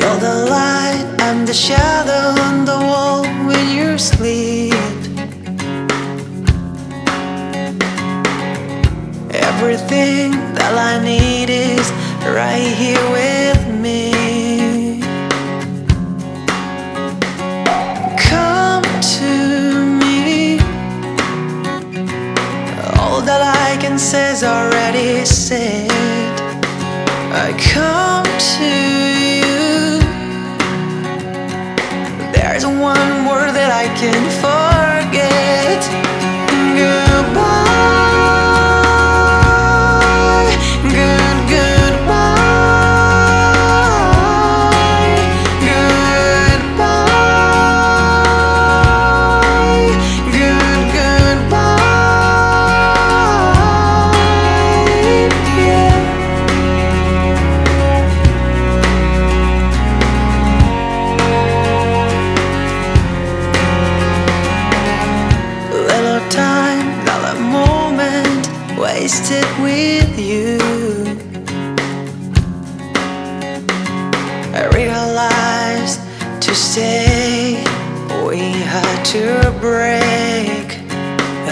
light, I'm the shadow on the wall when you sleep. Everything that I need is right here with me. Come to me. All that I can say is already said. I come to you. Can forget. Wasted with you. I realized to stay, we had to break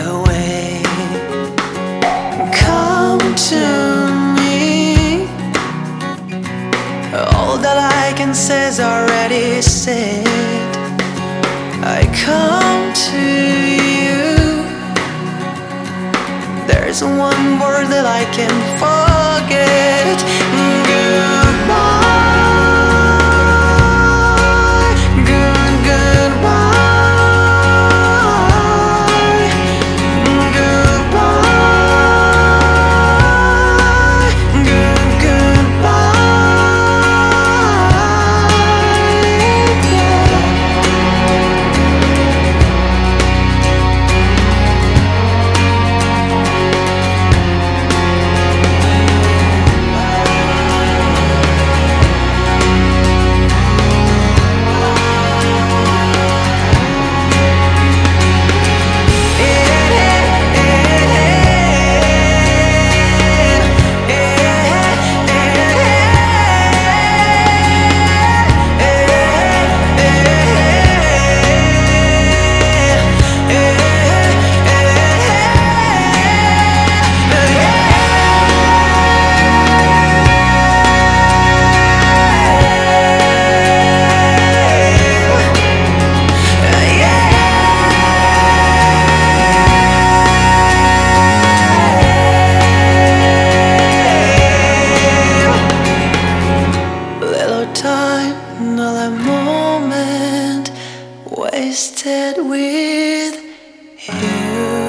away. Come to me. All that I can say is already said. I come There's one word that I can't forget. Mm, good. wasted with you.